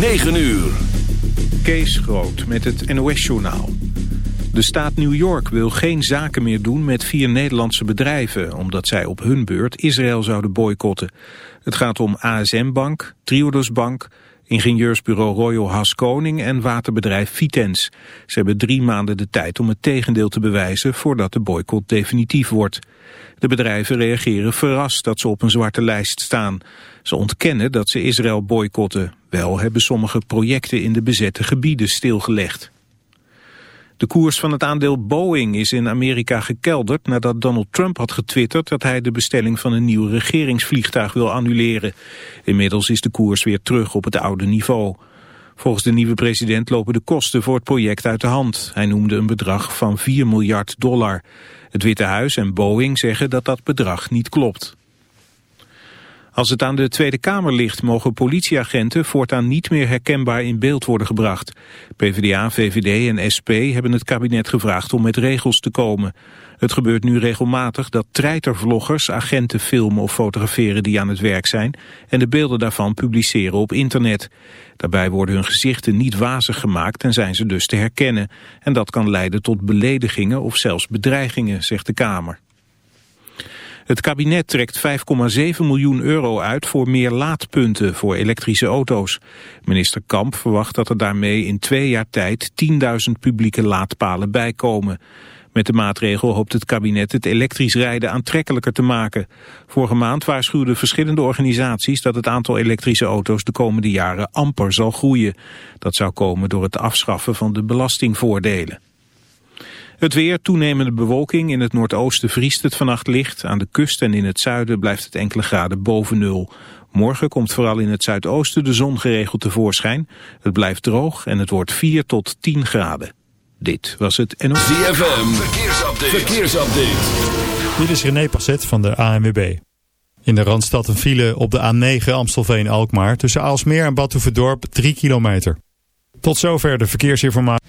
9 uur. Kees Groot met het NOS-journaal. De staat New York wil geen zaken meer doen met vier Nederlandse bedrijven... omdat zij op hun beurt Israël zouden boycotten. Het gaat om ASM Bank, Triodos Bank, ingenieursbureau Royal Haskoning en waterbedrijf Vitens. Ze hebben drie maanden de tijd om het tegendeel te bewijzen... voordat de boycott definitief wordt. De bedrijven reageren verrast dat ze op een zwarte lijst staan. Ze ontkennen dat ze Israël boycotten. Wel hebben sommige projecten in de bezette gebieden stilgelegd. De koers van het aandeel Boeing is in Amerika gekelderd nadat Donald Trump had getwitterd dat hij de bestelling van een nieuw regeringsvliegtuig wil annuleren. Inmiddels is de koers weer terug op het oude niveau. Volgens de nieuwe president lopen de kosten voor het project uit de hand. Hij noemde een bedrag van 4 miljard dollar. Het Witte Huis en Boeing zeggen dat dat bedrag niet klopt. Als het aan de Tweede Kamer ligt, mogen politieagenten voortaan niet meer herkenbaar in beeld worden gebracht. PvdA, VVD en SP hebben het kabinet gevraagd om met regels te komen. Het gebeurt nu regelmatig dat treitervloggers agenten filmen of fotograferen die aan het werk zijn en de beelden daarvan publiceren op internet. Daarbij worden hun gezichten niet wazig gemaakt en zijn ze dus te herkennen. En dat kan leiden tot beledigingen of zelfs bedreigingen, zegt de Kamer. Het kabinet trekt 5,7 miljoen euro uit voor meer laadpunten voor elektrische auto's. Minister Kamp verwacht dat er daarmee in twee jaar tijd 10.000 publieke laadpalen bijkomen. Met de maatregel hoopt het kabinet het elektrisch rijden aantrekkelijker te maken. Vorige maand waarschuwden verschillende organisaties dat het aantal elektrische auto's de komende jaren amper zal groeien. Dat zou komen door het afschaffen van de belastingvoordelen. Het weer, toenemende bewolking. In het noordoosten vriest het vannacht licht. Aan de kust en in het zuiden blijft het enkele graden boven nul. Morgen komt vooral in het zuidoosten de zon geregeld tevoorschijn. Het blijft droog en het wordt 4 tot 10 graden. Dit was het NOS. ZFM, verkeersupdate. verkeersupdate. Dit is René Passet van de ANWB. In de Randstad een file op de A9 Amstelveen-Alkmaar... tussen Aalsmeer en Badhoevedorp 3 kilometer. Tot zover de verkeersinformatie.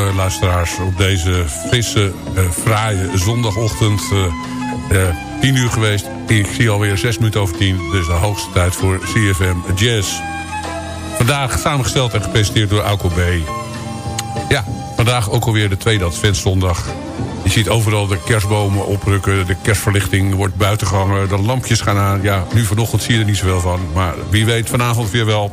Aardige luisteraars op deze frisse, uh, fraaie zondagochtend. Uh, 10 uur geweest. Ik zie alweer 6 minuten over 10. Dus de hoogste tijd voor CFM Jazz. Vandaag samengesteld en gepresenteerd door Alco B. Ja, vandaag ook alweer de tweede adventszondag. Je ziet overal de kerstbomen oprukken. De kerstverlichting wordt buiten gehangen. De lampjes gaan aan. Ja, nu vanochtend zie je er niet zoveel van. Maar wie weet vanavond weer wel.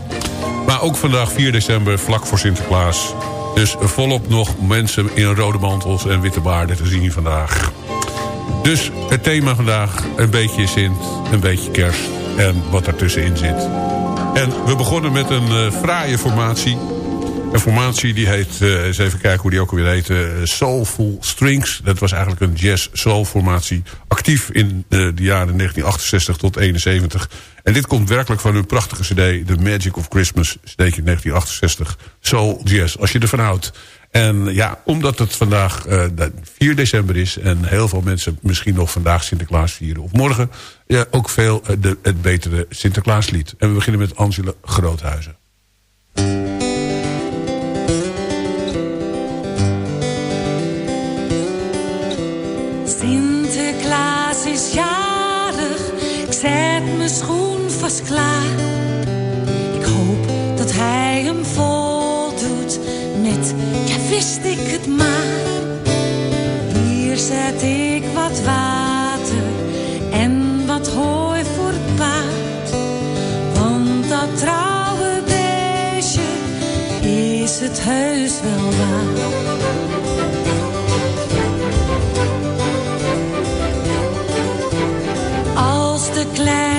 Maar ook vandaag 4 december, vlak voor Sinterklaas. Dus volop nog mensen in rode mantels en witte baarden te zien vandaag. Dus het thema vandaag, een beetje Sint, een beetje kerst en wat ertussenin zit. En we begonnen met een uh, fraaie formatie. Een formatie die heet, uh, eens even kijken hoe die ook alweer heet... Uh, Soulful Strings. Dat was eigenlijk een jazz-soul formatie. Actief in de jaren 1968 tot 71. En dit komt werkelijk van hun prachtige cd... The Magic of Christmas, steekje 1968. Soul Jazz, als je ervan houdt. En ja, omdat het vandaag uh, 4 december is... en heel veel mensen misschien nog vandaag Sinterklaas vieren... of morgen ja, ook veel de, het betere Sinterklaaslied. En we beginnen met Angela Groothuizen. Sinterklaas is jarig, ik zet mijn schoen vast klaar. Ik hoop dat hij hem voldoet met, ja wist ik het maar. Hier zet ik wat water en wat hooi voor het paard. Want dat trouwe beestje is het heus wel waard. De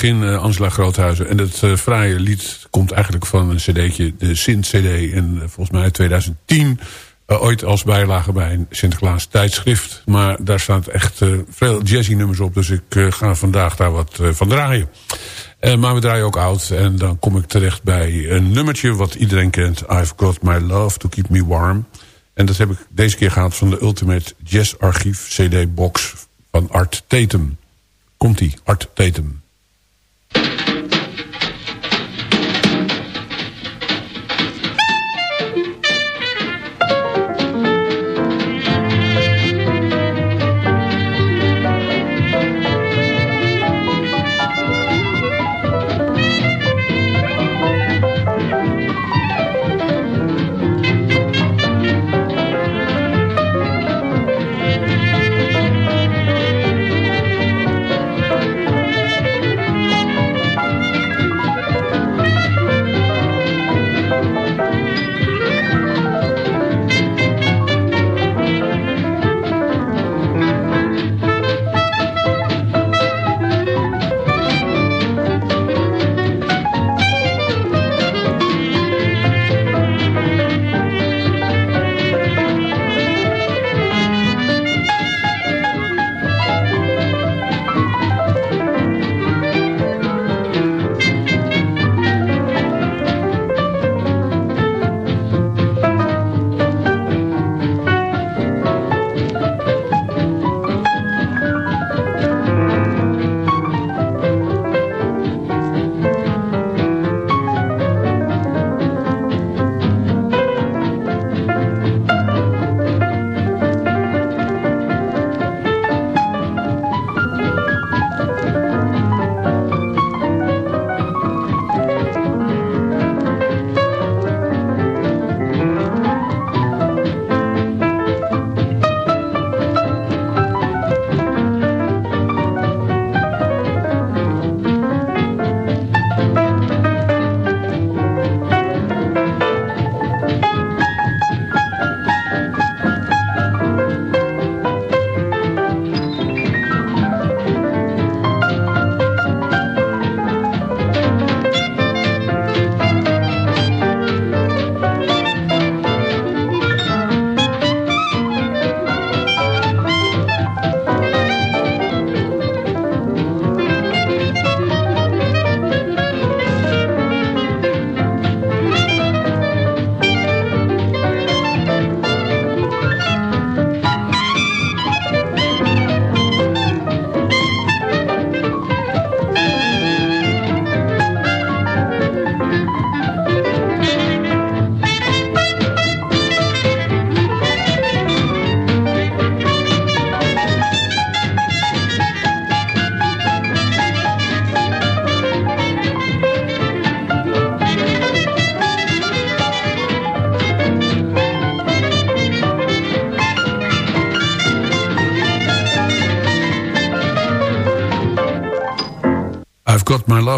begin, eh, Angela Groothuizen. En het eh, fraaie lied komt eigenlijk van een cd'tje, de Sint-cd. En eh, volgens mij uit 2010, eh, ooit als bijlage bij een Sinterklaas tijdschrift. Maar daar staat echt veel jazzy nummers op. Dus ik ga vandaag daar wat van draaien. Maar we draaien ook oud. En dan kom ik terecht bij een nummertje wat iedereen kent. I've Got My Love To Keep Me Warm. En dat heb ik deze keer gehad van de Ultimate Jazz Archief CD Box van Art Tatum. Komt-ie, Art Tatum. Thank you.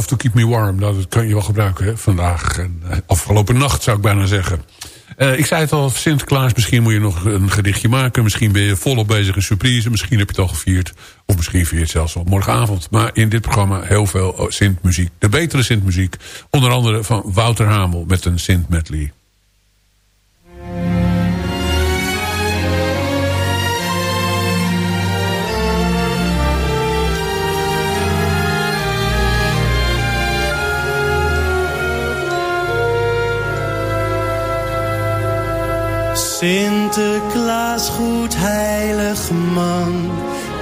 Love To Keep Me Warm. Nou, dat kan je wel gebruiken vandaag. En, uh, afgelopen nacht zou ik bijna zeggen. Uh, ik zei het al, Sinterklaas, misschien moet je nog een gedichtje maken. Misschien ben je volop bezig in surprise. Misschien heb je het al gevierd. Of misschien vier je het zelfs al morgenavond. Maar in dit programma heel veel Sint-muziek. De betere Sint-muziek. Onder andere van Wouter Hamel met een Sint-medley. Sinterklaas, goed heilig man,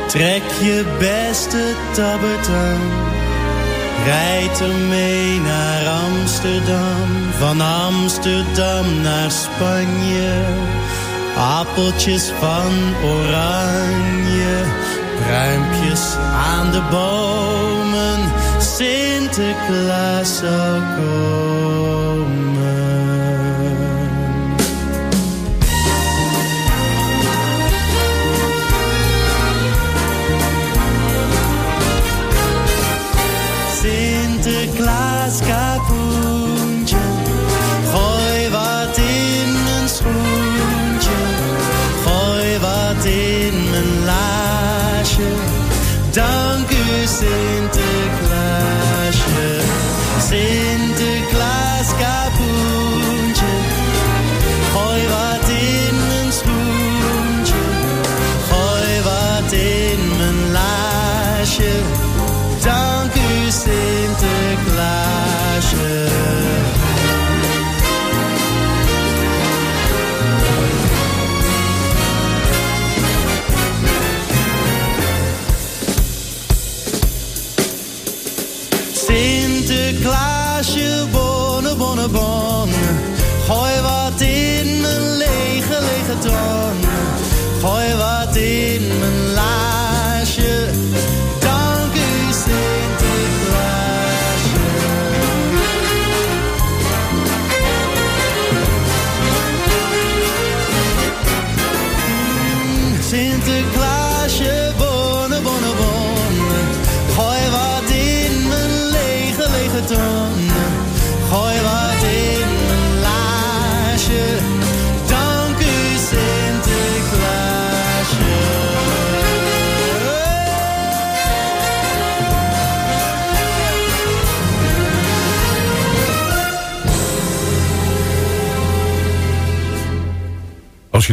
trek je beste tabbert aan. Rijd ermee naar Amsterdam, van Amsterdam naar Spanje. Appeltjes van oranje, pruimpjes aan de bomen. Sinterklaas zal komen. Kapoentje, gooi wat in mijn schoentje, gooi wat in mijn laasje. Dank u Sinterklaasje, Sinterklaas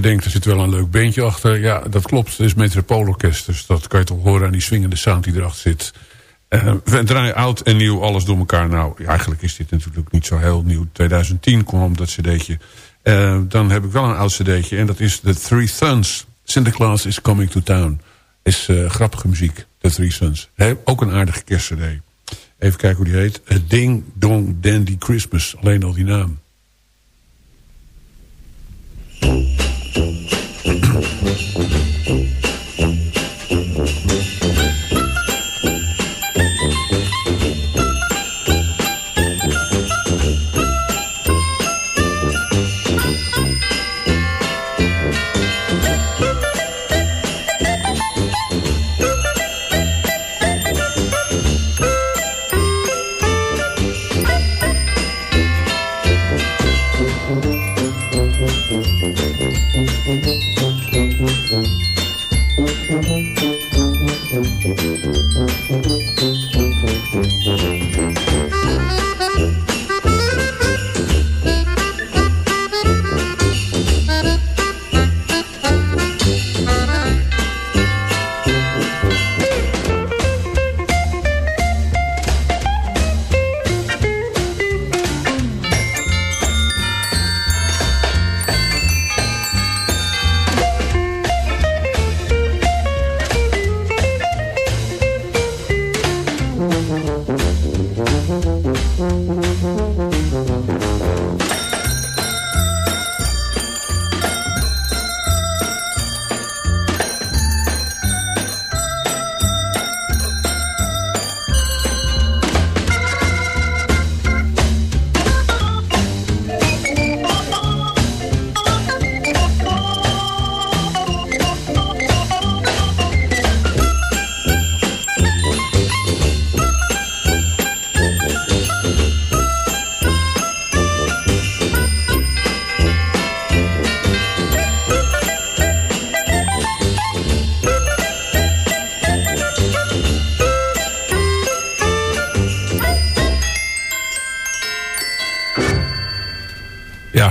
denkt, er zit wel een leuk beentje achter. Ja, dat klopt. Het is Metropoolorkest. Dus dat kan je toch horen aan die swingende sound die erachter zit. Uh, we draaien oud en nieuw alles door elkaar. Nou, eigenlijk is dit natuurlijk niet zo heel nieuw. 2010 kwam dat cd'tje. Uh, dan heb ik wel een oud cd'tje. En dat is The Three Sons. Sinterklaas is Coming to Town. Is uh, grappige muziek. The Three Sons. Ook een aardige kerstcd. Even kijken hoe die heet. Ding Dong Dandy Christmas. Alleen al die naam. Thank you.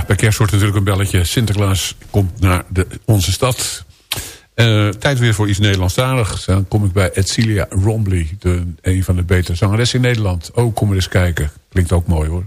Bij kerst wordt natuurlijk een belletje. Sinterklaas komt naar de, onze stad. Uh, tijd weer voor iets Nederlandstaligs. Dan kom ik bij Edcilia Rombley. De, een van de betere zangeressen in Nederland. Oh, kom er eens kijken. Klinkt ook mooi hoor.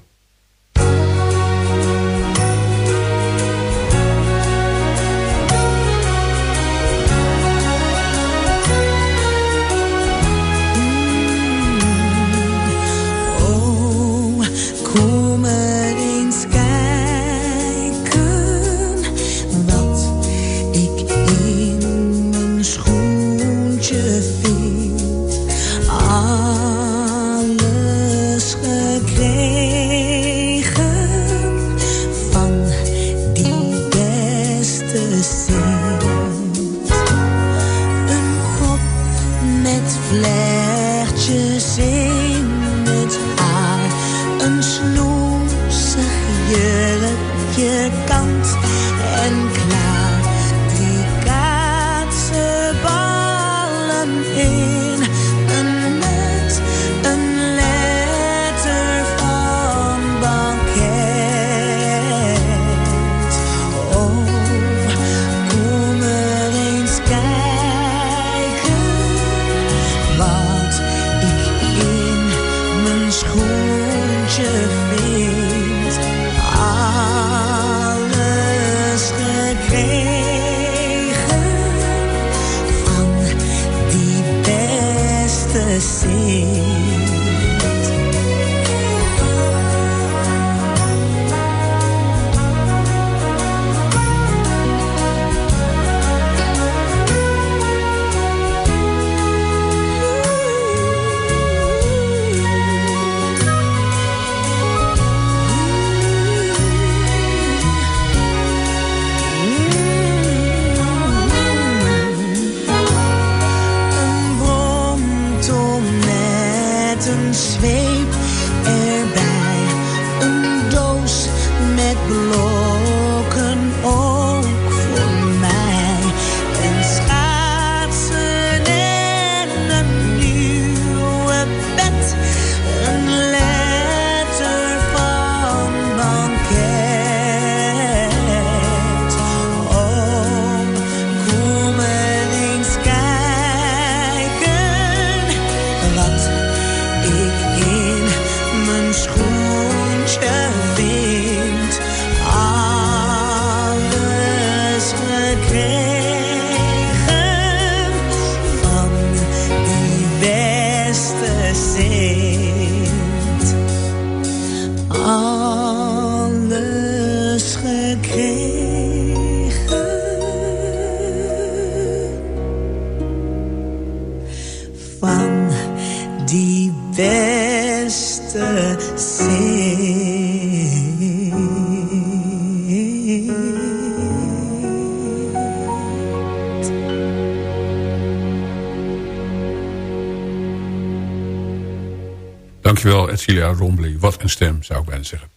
Dankjewel, Edcilia Rombley. Wat een stem, zou ik bijna zeggen.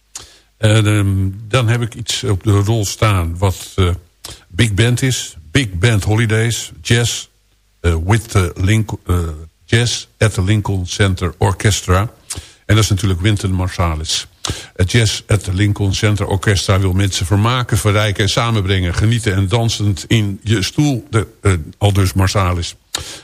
Uh, dan heb ik iets op de rol staan wat uh, big band is. Big Band Holidays, jazz, uh, with the Link, jazz at the Lincoln Center Orchestra. En dat is natuurlijk Wynton Marsalis. Het Jazz at the Lincoln Center Orchestra wil mensen vermaken, verrijken en samenbrengen. Genieten en dansend in je stoel, de, al dus Marsalis.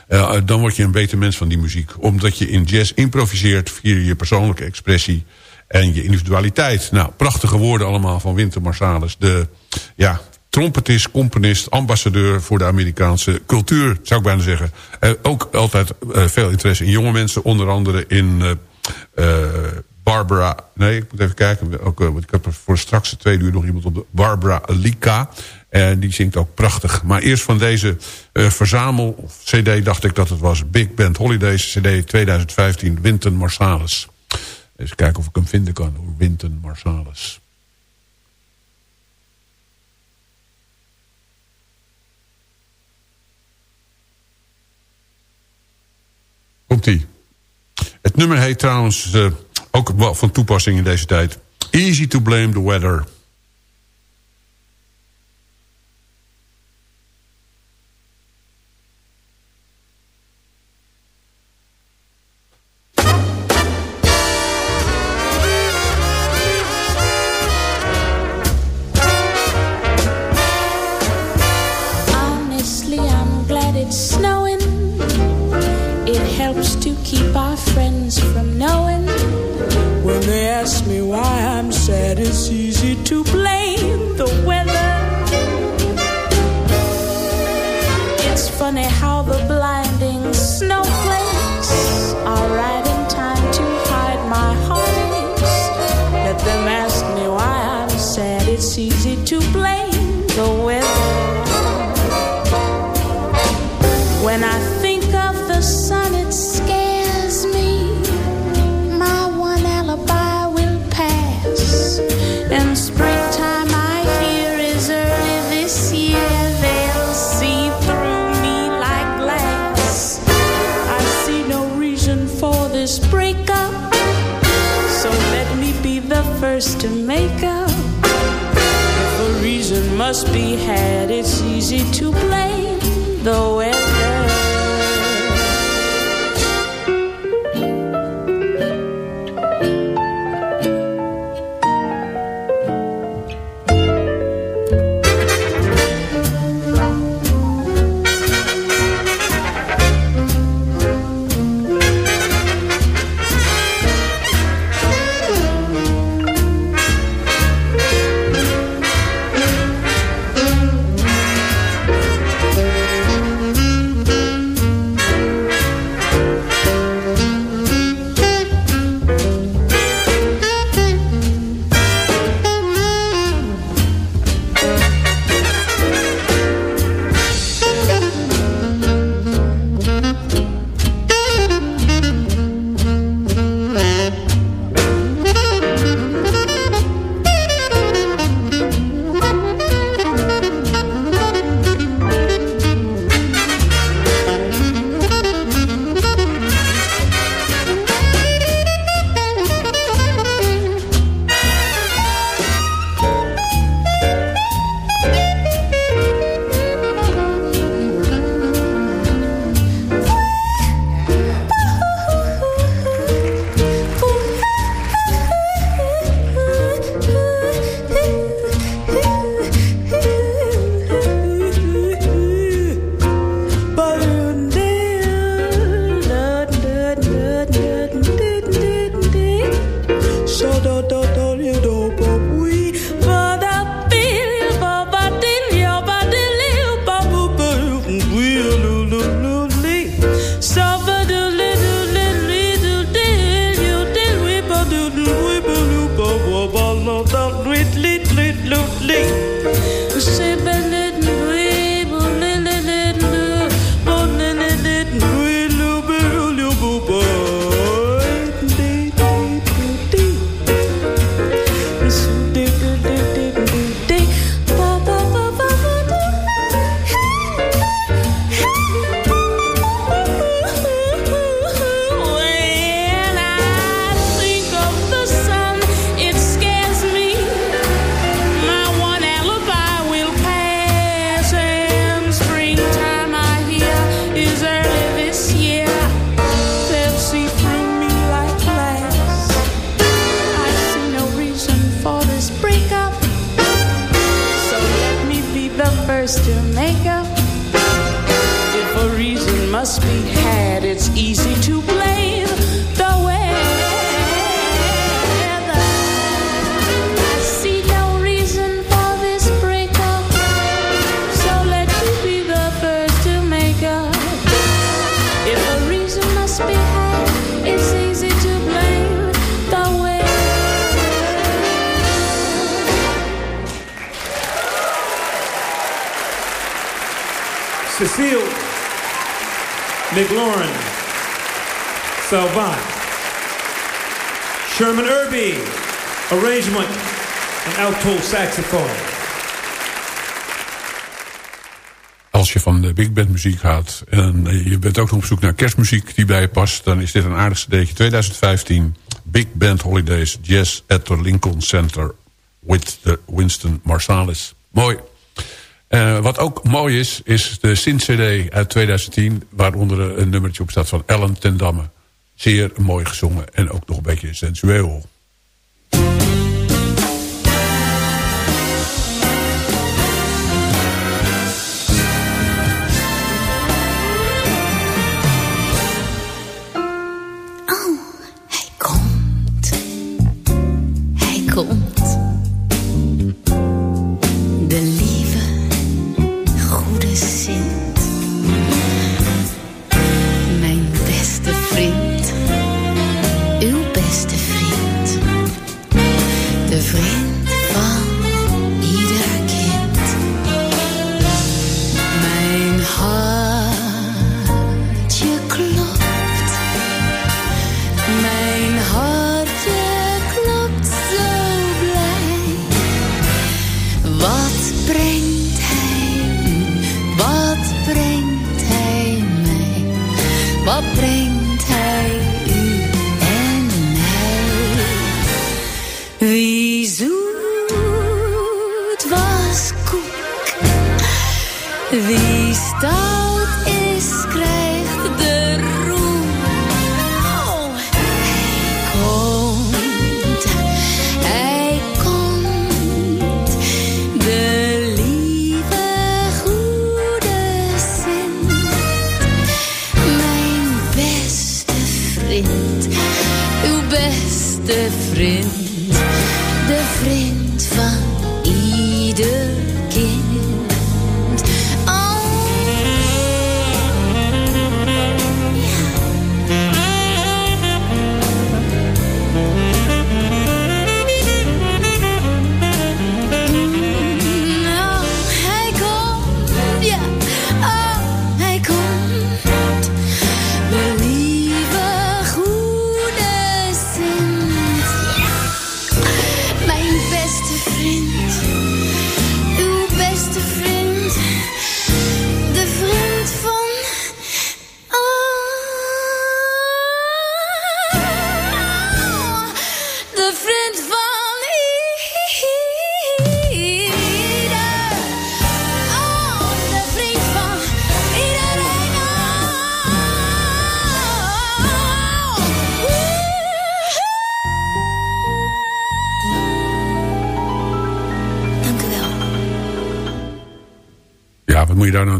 Uh, dan word je een beter mens van die muziek. Omdat je in jazz improviseert via je persoonlijke expressie en je individualiteit. Nou, prachtige woorden allemaal van Winter Marsalis. De ja, trompetist, componist, ambassadeur voor de Amerikaanse cultuur, zou ik bijna zeggen. Uh, ook altijd veel interesse in jonge mensen, onder andere in Barbara... Nee, ik moet even kijken. Ook, ik heb er voor straks twee uur nog iemand op de... Barbara Lika. En die zingt ook prachtig. Maar eerst van deze uh, verzamel cd dacht ik dat het was Big Band Holidays cd 2015 Winton Marsalis. Even kijken of ik hem vinden kan. Winton Marsalis. Komt-ie. Het nummer heet trouwens uh, ook wel van toepassing in deze tijd. Easy to blame the weather. easy Cecile McLaurin, Salvat. Sherman Irby, arrangement en alto saxophone. Als je van de big band muziek houdt en je bent ook nog op zoek naar kerstmuziek die bij je past... dan is dit een aardigste cd'tje 2015. Big Band Holidays Jazz at the Lincoln Center with the Winston Marsalis. Mooi. Eh, wat ook mooi is, is de Sint-CD uit 2010... waaronder een nummertje op staat van Ellen ten Damme. Zeer mooi gezongen en ook nog een beetje sensueel.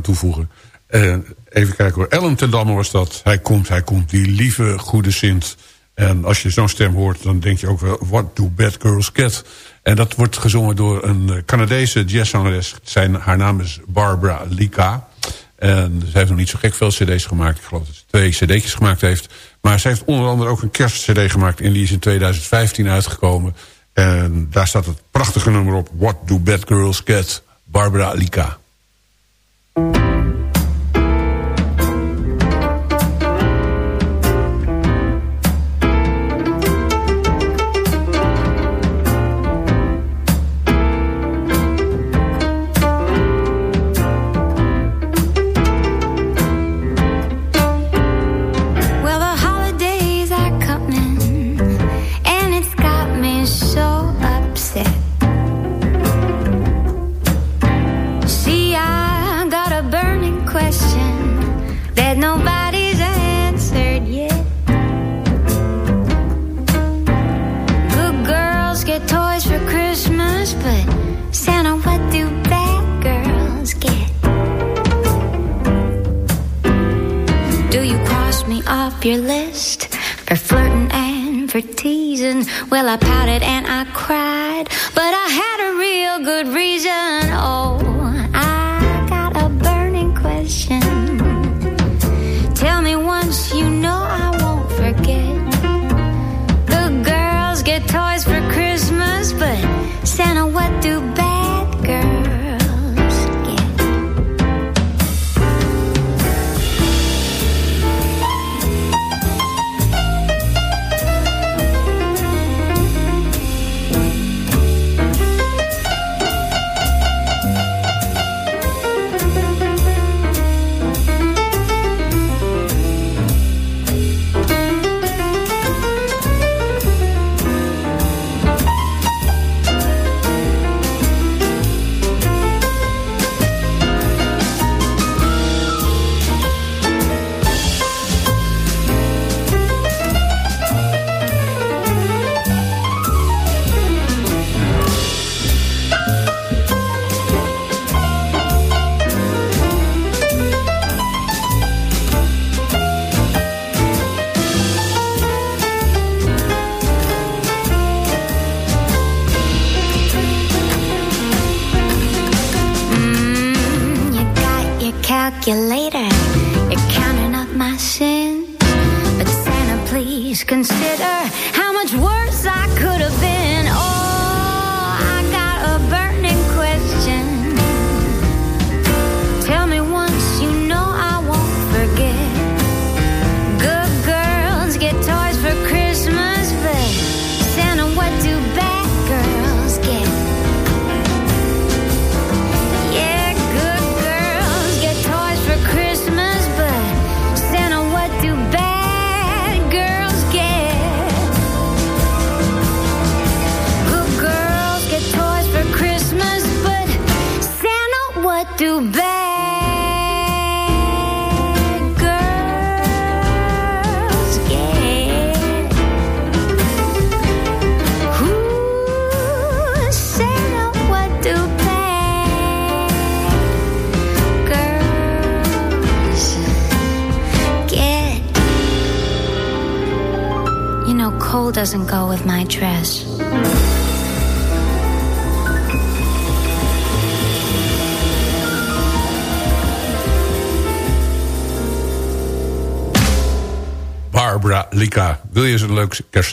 toevoegen. Eh, even kijken hoor. Ellen ten was dat. Hij komt, hij komt. Die lieve, goede Sint. En als je zo'n stem hoort, dan denk je ook wel... What do bad girls get? En dat wordt gezongen door een eh, Canadese jazzzangeres. Zijn, haar naam is Barbara Lika. En ze heeft nog niet zo gek veel cd's gemaakt. Ik geloof dat ze twee cd'tjes gemaakt heeft. Maar ze heeft onder andere ook een kerstcd gemaakt. En die is in 2015 uitgekomen. En daar staat het prachtige nummer op. What do bad girls get? Barbara Lika. Thank you.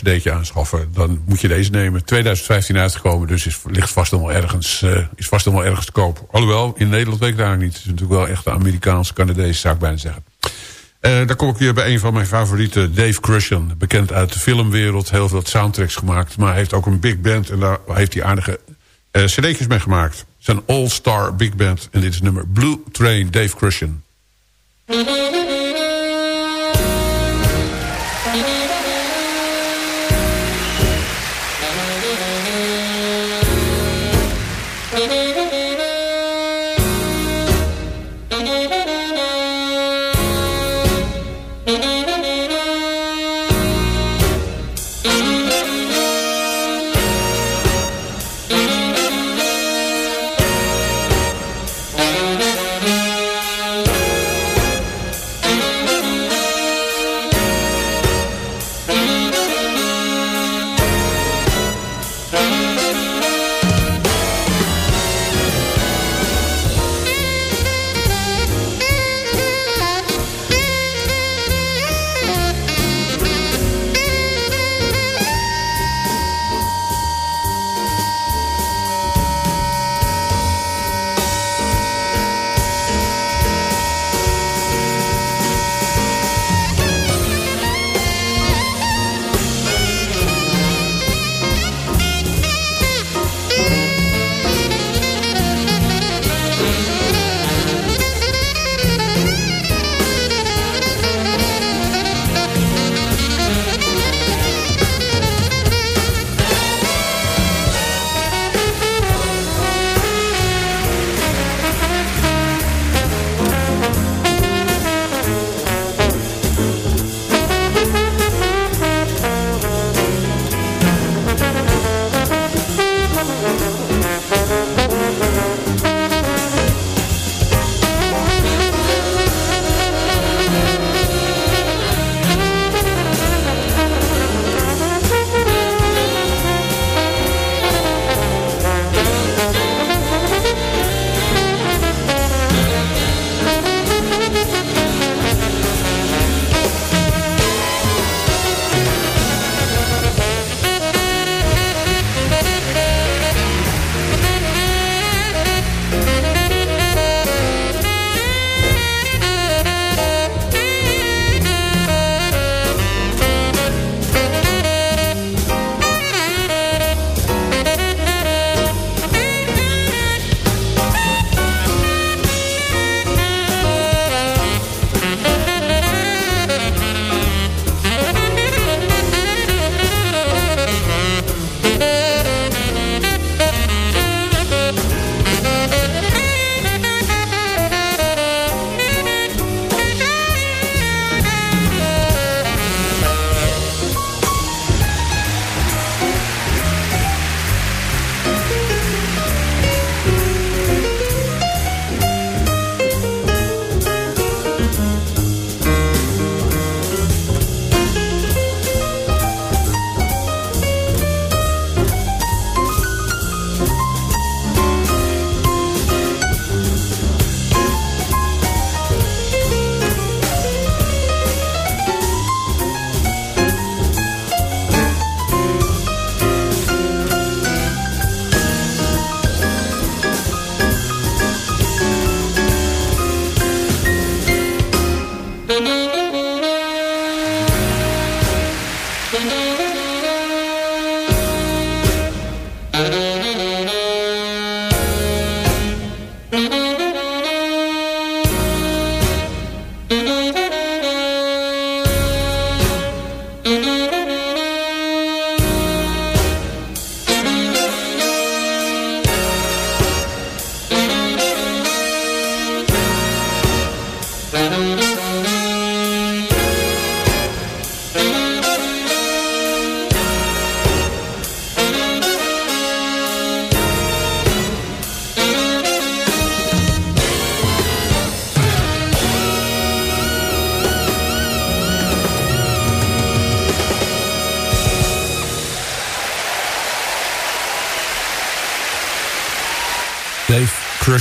Kerstcadeautje aanschaffen? Dan moet je deze nemen. 2015 uitgekomen, dus is, ligt vast wel ergens, eh, is vast wel ergens te koop. Alhoewel, in Nederland weet ik daar niet. Het is natuurlijk wel echt de Amerikaanse, Canadese, zou ik bijna zeggen. Eh, dan kom ik weer bij een van mijn favorieten, Dave Crushen. Bekend uit de filmwereld, heel veel soundtracks gemaakt. Maar heeft ook een big band en daar heeft hij aardige eh cd'tjes mee gemaakt. Een all-star big band. En dit is nummer Blue Train, Dave Crushen.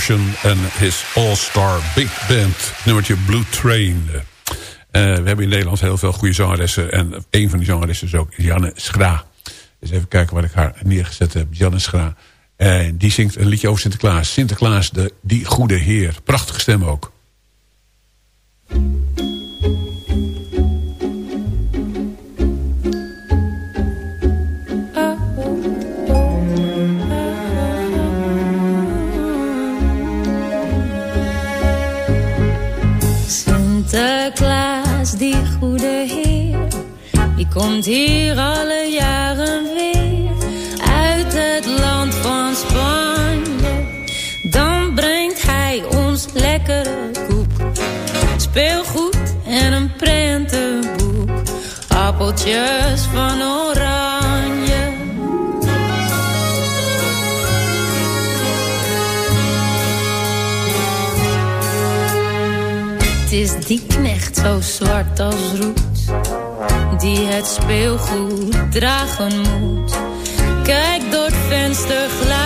En his All-Star Big Band. Nummertje Blue Train. Uh, we hebben in Nederland heel veel goede zangeressen. En een van die zangeressen is ook Janne Schra. Dus even kijken wat ik haar neergezet heb. Janne Schra. En die zingt een liedje over Sinterklaas. Sinterklaas, de, die goede heer. Prachtige stem ook. Komt hier alle jaren weer uit het land van Spanje. Dan brengt hij ons lekkere koek, speelgoed en een prentenboek, appeltjes van oranje. Het is die knecht zo zwart als roet Die het speelgoed dragen moet. Kijk door het vensterglaasje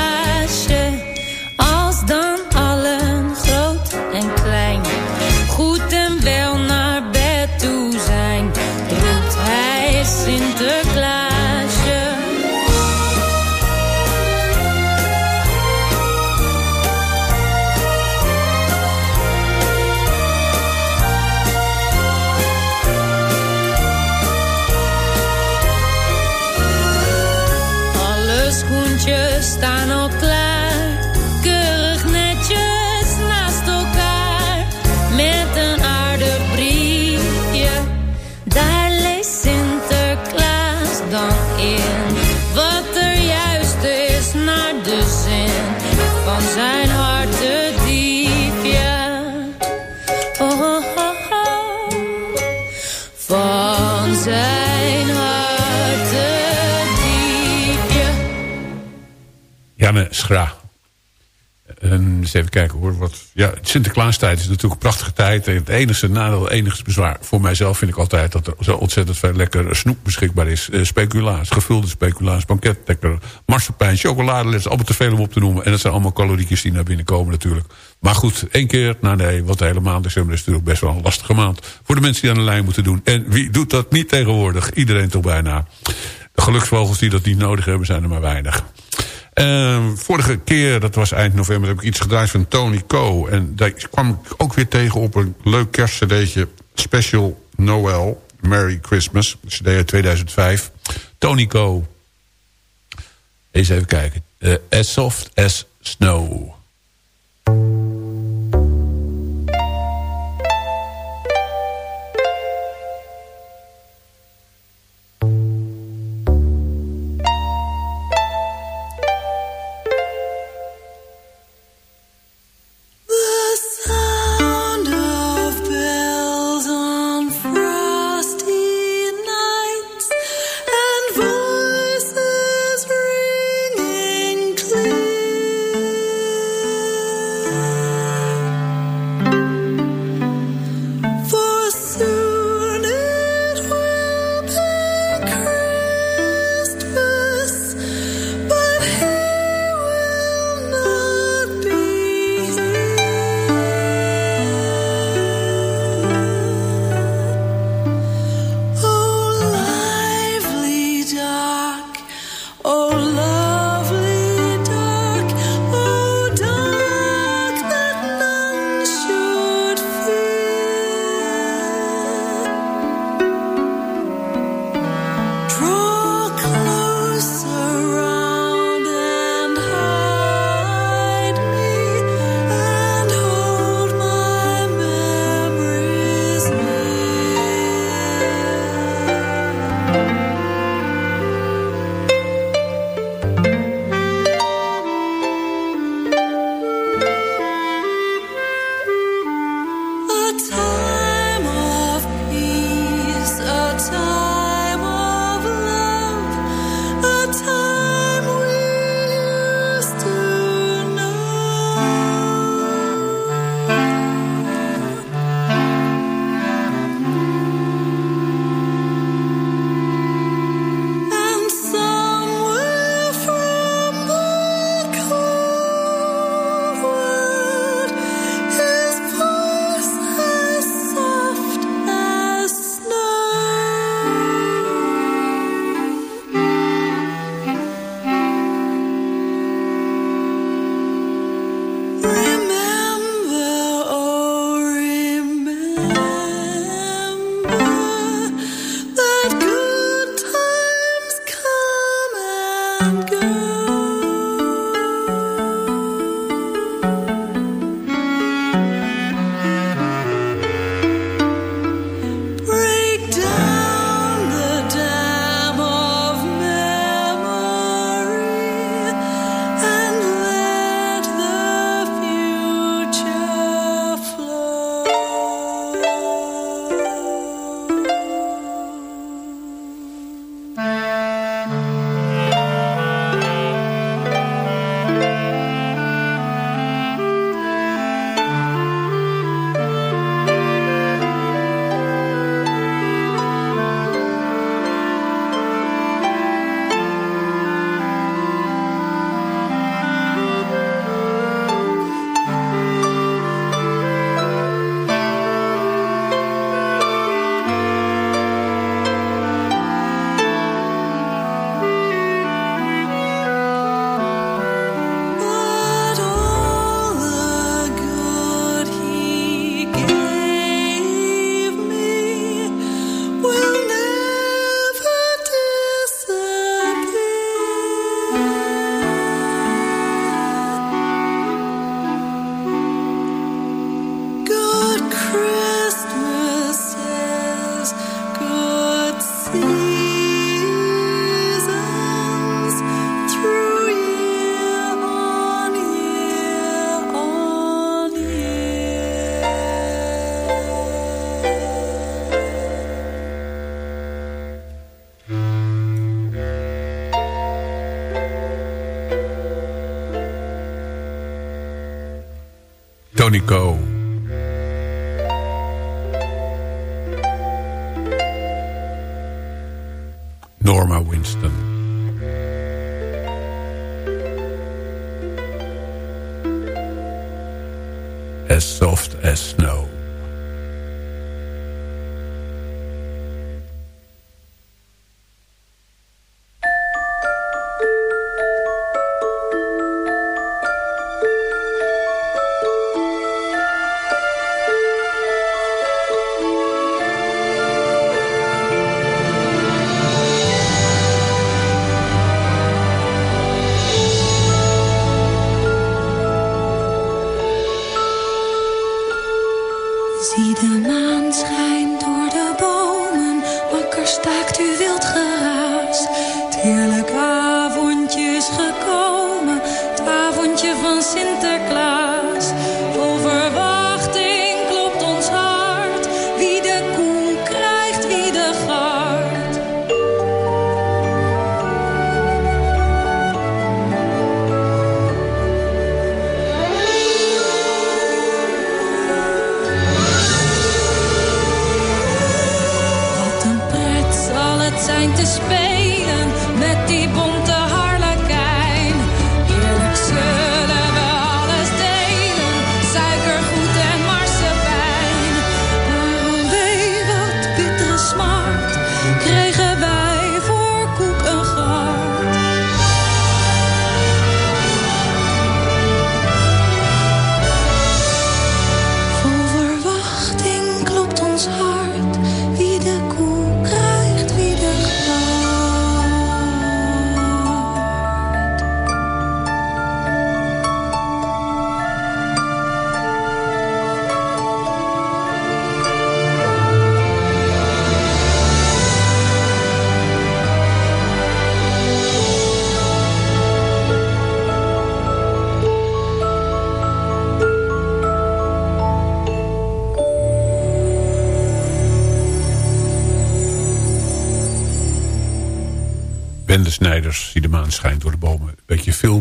Eens even kijken hoor. Wat, ja, Sinterklaastijd is natuurlijk een prachtige tijd. En het enige nadeel, het enige bezwaar voor mijzelf vind ik altijd... dat er zo ontzettend veel lekker snoep beschikbaar is. Eh, speculaas, gevulde speculaas, banketdekker, marsepein, chocoladeletters. Allemaal te veel om op te noemen. En dat zijn allemaal caloriekjes die naar binnen komen natuurlijk. Maar goed, één keer, nou nee, want de hele maand december is natuurlijk best wel een lastige maand. Voor de mensen die aan de lijn moeten doen. En wie doet dat niet tegenwoordig? Iedereen toch bijna. De geluksvogels die dat niet nodig hebben zijn er maar weinig. Ehm, vorige keer, dat was eind november, heb ik iets gedraaid van Tony Co. En daar kwam ik ook weer tegen op een leuk kerstcd'tje. Special Noel, Merry Christmas. CD uit 2005. Tony Co. Eens even kijken. Eh, as soft as snow. Delmonico.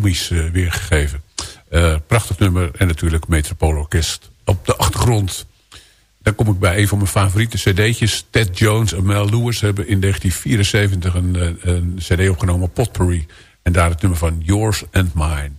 Eh, weergegeven. Eh, prachtig nummer en natuurlijk Metropoolorkest op de achtergrond. Dan kom ik bij een van mijn favoriete cd'tjes. Ted Jones en Mel Lewis hebben in 1974 een, eh, een cd opgenomen, Potpourri. En daar het nummer van Yours and Mine.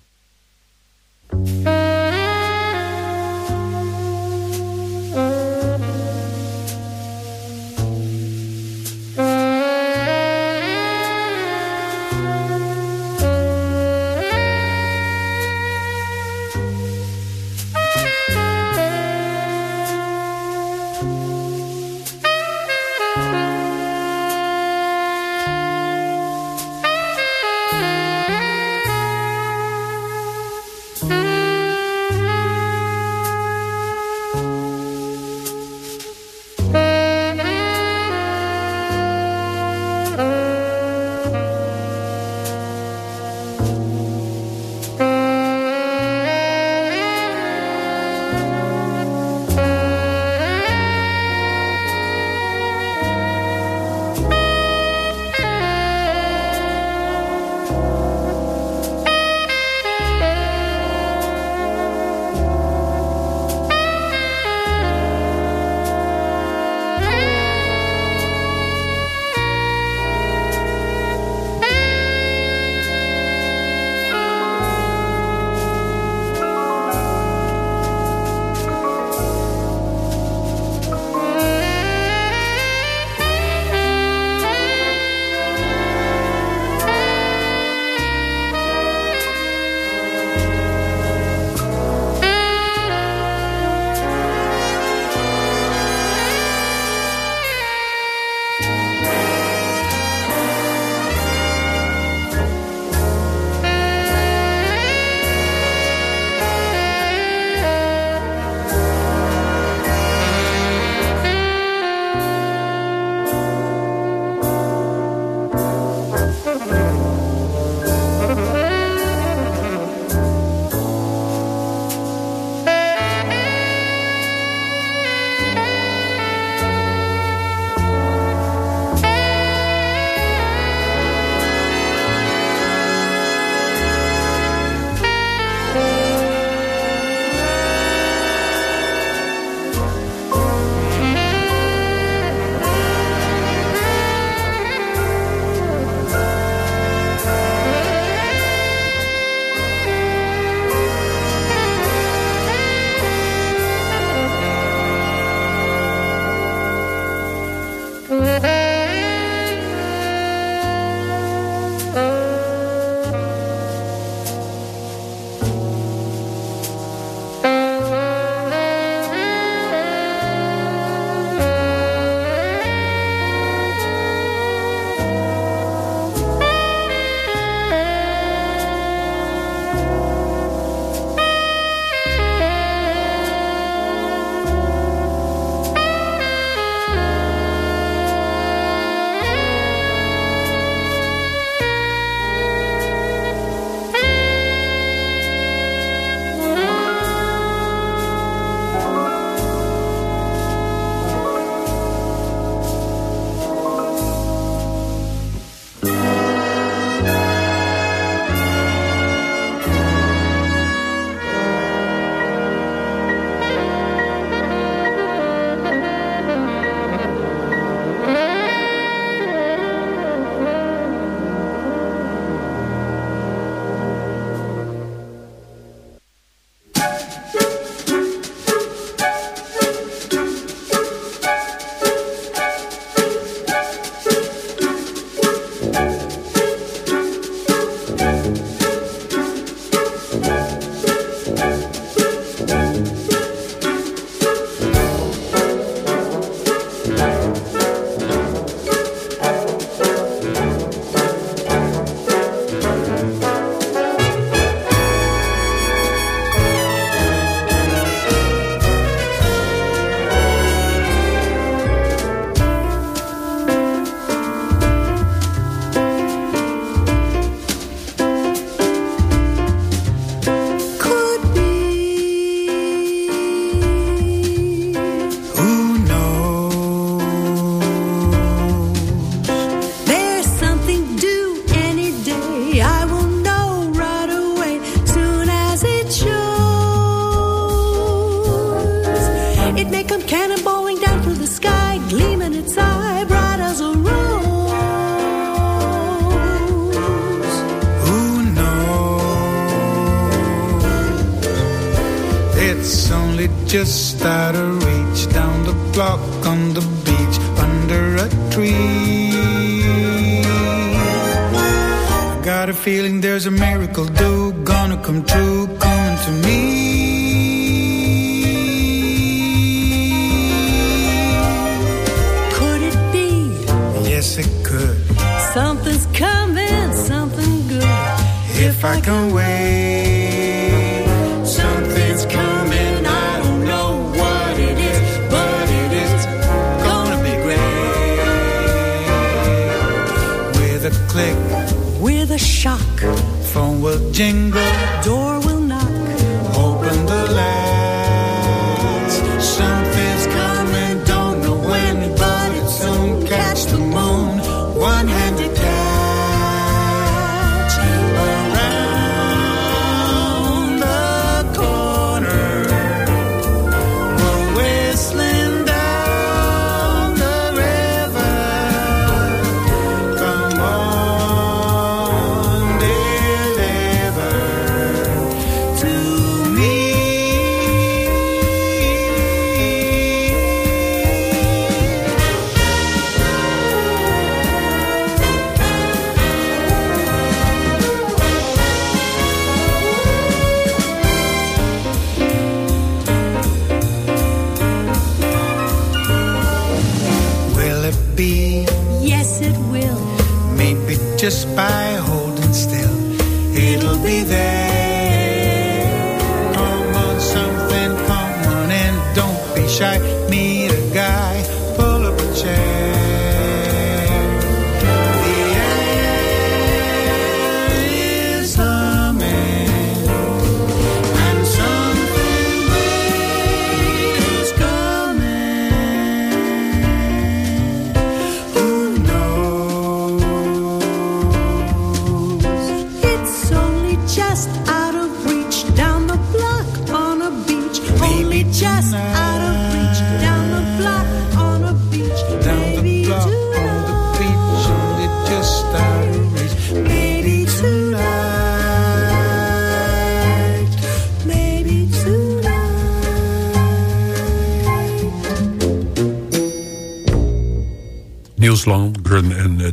The moon, one-handed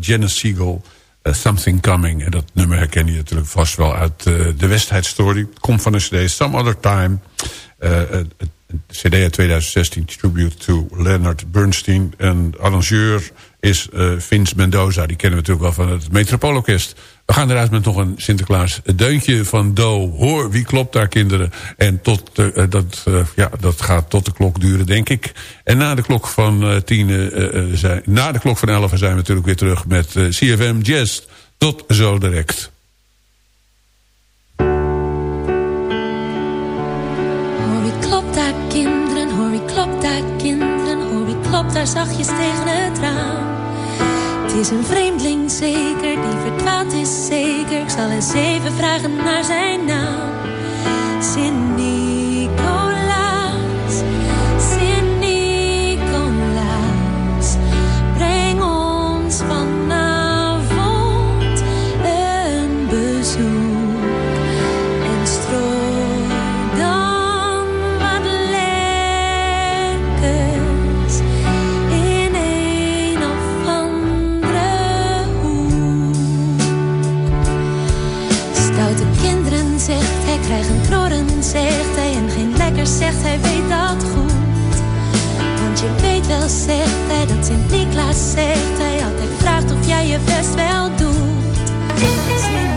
Janice Siegel. eh, Something Coming. En dat nummer herken je natuurlijk vast wel uit eh, de West Side Story. Komt van de cd Some Other Time. Eh, het cd uit 2016. Tribute to Leonard Bernstein. En arrangeur is Vince Mendoza. Die kennen we natuurlijk wel van het Metropoolorkest. We gaan eruit met nog een Sinterklaas deuntje van Do. Hoor, wie klopt daar kinderen? En tot, de, eh, dat, eh, ja, dat gaat tot de klok duren, denk ik. En na de klok van eh, tien, eh, eh, zijn, na de klok van elf zijn we natuurlijk weer terug met eh, CFM Jazz. Tot zo direct. Hoor wie klopt daar kinderen, hoor wie klopt daar kinderen, hoor wie klopt daar zachtjes tegen het raam. Is een vreemdeling zeker, die verdwaald is zeker. Ik zal eens even vragen naar zijn naam. Sint-Nicolaas, wel, zegt hij, dat Sint-Niklaas, zegt hij, altijd vraagt of jij je best wel doet.